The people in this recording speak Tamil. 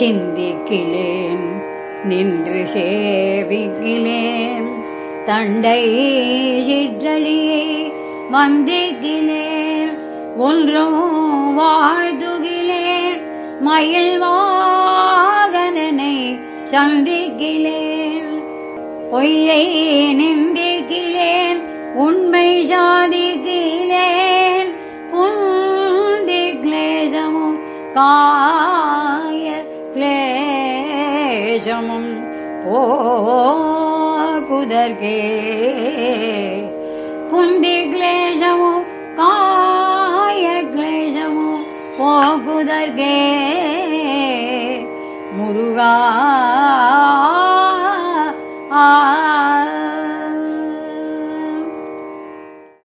சிந்திக்கிலேன் நின்று சேவிக்கிலேன். தண்டை சிற்றடியை வந்திக்கிலேன் ஒன்றும் வாழ்த்துகிலேன் மயில் வாகனனை சந்திக்கிலேன் பொய்யை நிந்திக்கிலேன். உண்மை சாதிக்கிலேன் புந்தி கிளேசமும் காய நேசமும் போகுதற்கே. புந்தி கிளேசமும் காய கிளேசமும் போகுதற்கே. முருகா ஆ